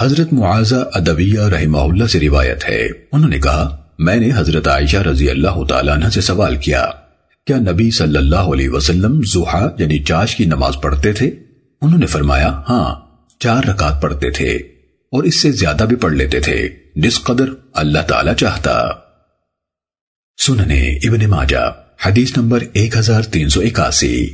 حضرت معاذہ ادویہ رحمہ اللہ سے روایت ہے۔ انہوں نے کہا، میں نے حضرت عائشہ رضی اللہ تعالیٰ عنہ سے سوال کیا کیا نبی صلی اللہ علیہ وسلم زحا یعنی چاش کی نماز پڑھتے تھے؟ انہوں نے فرمایا ہاں چار رکعت پڑھتے تھے اور اس سے زیادہ بھی پڑھ لیتے تھے، جس قدر اللہ تعالیٰ چاہتا۔ سننے ابن ماجہ، حدیث نمبر ایک ہزار تین سو اکاسی۔